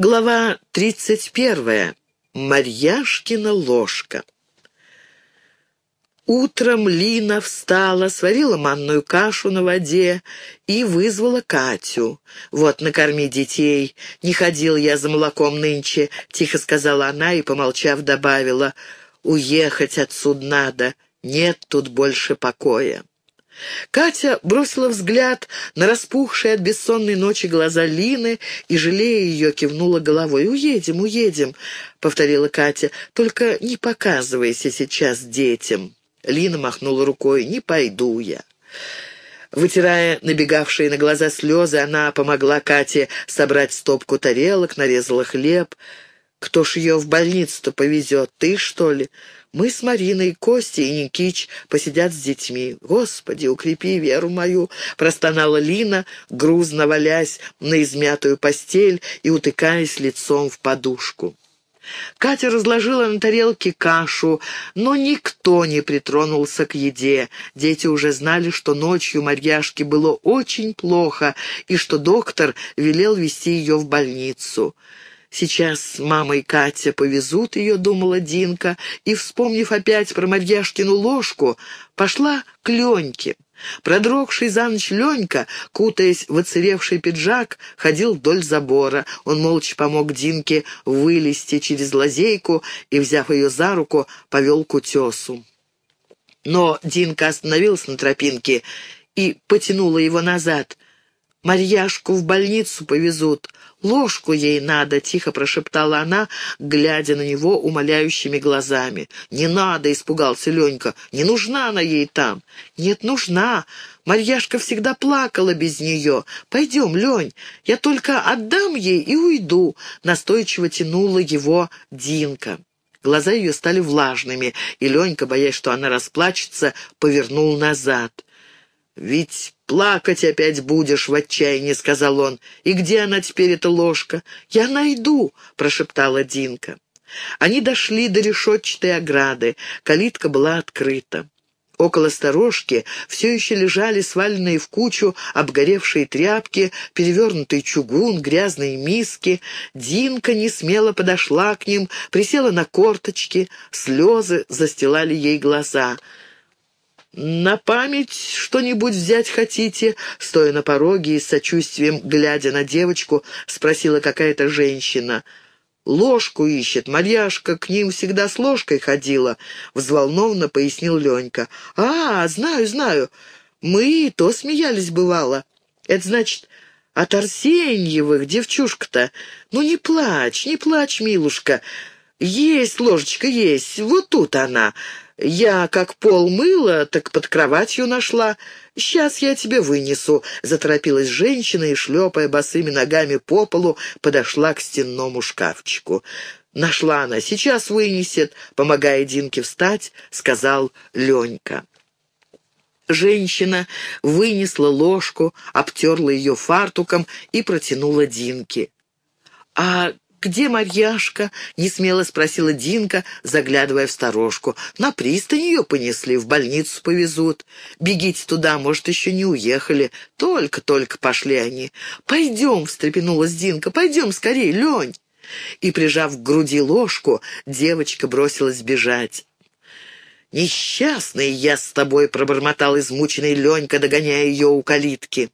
Глава 31. Марьяшкина ложка. Утром Лина встала, сварила манную кашу на воде и вызвала Катю. «Вот, накорми детей. Не ходил я за молоком нынче», — тихо сказала она и, помолчав, добавила. «Уехать отсюда надо. Нет тут больше покоя». Катя бросила взгляд на распухшие от бессонной ночи глаза Лины и, жалея ее, кивнула головой. «Уедем, уедем», — повторила Катя, — «только не показывайся сейчас детям». Лина махнула рукой. «Не пойду я». Вытирая набегавшие на глаза слезы, она помогла Кате собрать стопку тарелок, нарезала хлеб. «Кто ж ее в больницу-то повезет? Ты, что ли?» Мы с Мариной, Костей и Никич посидят с детьми. Господи, укрепи веру мою!» — простонала Лина, грузно валясь на измятую постель и утыкаясь лицом в подушку. Катя разложила на тарелке кашу, но никто не притронулся к еде. Дети уже знали, что ночью Марьяшке было очень плохо и что доктор велел вести ее в больницу. Сейчас мама и Катя повезут ее, думала Динка, и, вспомнив опять про Марьяшкину ложку, пошла к Леньке. Продрогший за ночь Ленька, кутаясь в оцаревший пиджак, ходил вдоль забора. Он молча помог Динке вылезти через лазейку и, взяв ее за руку, повел к утесу. Но Динка остановилась на тропинке и потянула его назад. «Марьяшку в больницу повезут. «Ложку ей надо», — тихо прошептала она, глядя на него умоляющими глазами. «Не надо», — испугался Ленька, — «не нужна она ей там». «Нет, нужна. Марьяшка всегда плакала без нее. Пойдем, Лень, я только отдам ей и уйду», — настойчиво тянула его Динка. Глаза ее стали влажными, и Ленька, боясь, что она расплачется, повернул назад. «Ведь плакать опять будешь в отчаянии», — сказал он. «И где она теперь, эта ложка?» «Я найду», — прошептала Динка. Они дошли до решетчатой ограды. Калитка была открыта. Около сторожки все еще лежали сваленные в кучу обгоревшие тряпки, перевернутый чугун, грязные миски. Динка не смело подошла к ним, присела на корточки, слезы застилали ей глаза — «На память что-нибудь взять хотите?» Стоя на пороге и с сочувствием, глядя на девочку, спросила какая-то женщина. «Ложку ищет, Марьяшка к ним всегда с ложкой ходила», — взволнованно пояснил Ленька. «А, знаю, знаю. Мы и то смеялись бывало. Это значит, от Арсеньевых, девчушка-то. Ну не плачь, не плачь, милушка. Есть ложечка, есть, вот тут она». Я как пол мыла, так под кроватью нашла. Сейчас я тебе вынесу», — заторопилась женщина и, шлепая босыми ногами по полу, подошла к стенному шкафчику. «Нашла она, сейчас вынесет», — помогая Динке встать, сказал Ленька. Женщина вынесла ложку, обтерла ее фартуком и протянула Динке. «А «Где Марьяшка?» — несмело спросила Динка, заглядывая в сторожку. «На пристань ее понесли, в больницу повезут. Бегите туда, может, еще не уехали. Только-только пошли они». «Пойдем!» — встрепенулась Динка. «Пойдем скорее, Лень!» И, прижав к груди ложку, девочка бросилась бежать. «Несчастный я с тобой!» — пробормотал измученный Ленька, догоняя ее у калитки.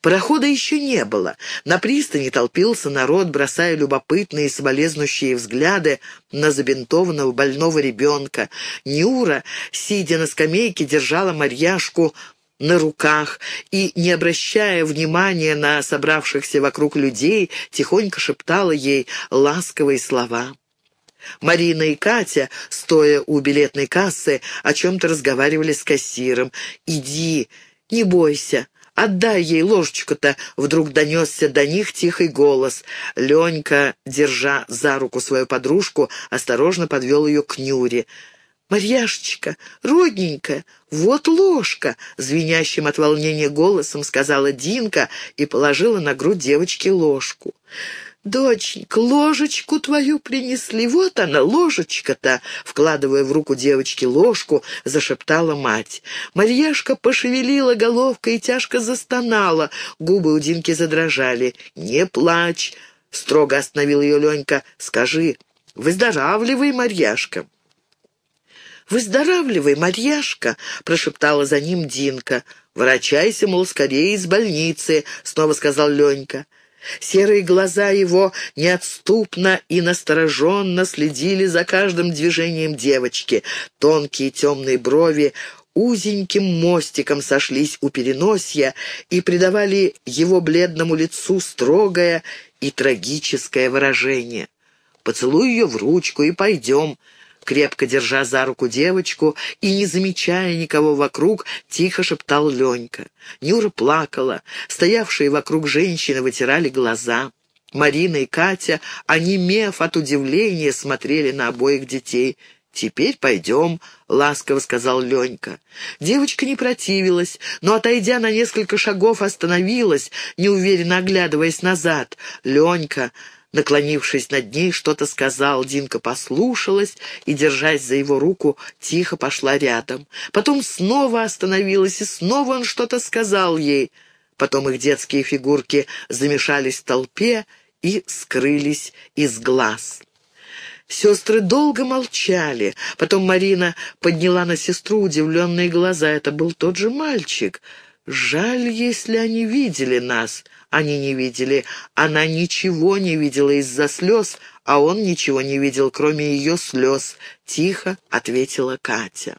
Парохода еще не было. На пристани толпился народ, бросая любопытные и соболезнущие взгляды на забинтованного больного ребенка. Нюра, сидя на скамейке, держала Марьяшку на руках и, не обращая внимания на собравшихся вокруг людей, тихонько шептала ей ласковые слова. Марина и Катя, стоя у билетной кассы, о чем-то разговаривали с кассиром. «Иди, не бойся, Отдай ей ложечку-то!» — вдруг донесся до них тихий голос. Ленька, держа за руку свою подружку, осторожно подвел ее к Нюре. «Марьяшечка, родненькая, вот ложка!» — звенящим от волнения голосом сказала Динка и положила на грудь девочки ложку. «Доченька, ложечку твою принесли, вот она, ложечка-то!» Вкладывая в руку девочки ложку, зашептала мать. Марьяшка пошевелила головкой и тяжко застонала. Губы у Динки задрожали. «Не плачь!» — строго остановил ее Ленька. «Скажи, выздоравливай, Марьяшка». «Выздоравливай, Марьяшка!» — прошептала за ним Динка. «Ворочайся, мол, скорее из больницы», — снова сказал Ленька. Серые глаза его неотступно и настороженно следили за каждым движением девочки. Тонкие темные брови узеньким мостиком сошлись у переносья и придавали его бледному лицу строгое и трагическое выражение. «Поцелуй ее в ручку и пойдем», крепко держа за руку девочку и не замечая никого вокруг, тихо шептал Ленька. Нюра плакала, стоявшие вокруг женщины вытирали глаза. Марина и Катя, онемев от удивления, смотрели на обоих детей. «Теперь пойдем», — ласково сказал Ленька. Девочка не противилась, но, отойдя на несколько шагов, остановилась, неуверенно оглядываясь назад. Ленька Наклонившись над ней, что-то сказал. Динка послушалась и, держась за его руку, тихо пошла рядом. Потом снова остановилась, и снова он что-то сказал ей. Потом их детские фигурки замешались в толпе и скрылись из глаз. Сестры долго молчали. Потом Марина подняла на сестру удивленные глаза. Это был тот же мальчик. «Жаль, если они видели нас», они не видели. Она ничего не видела из-за слез, а он ничего не видел, кроме ее слез. Тихо ответила Катя.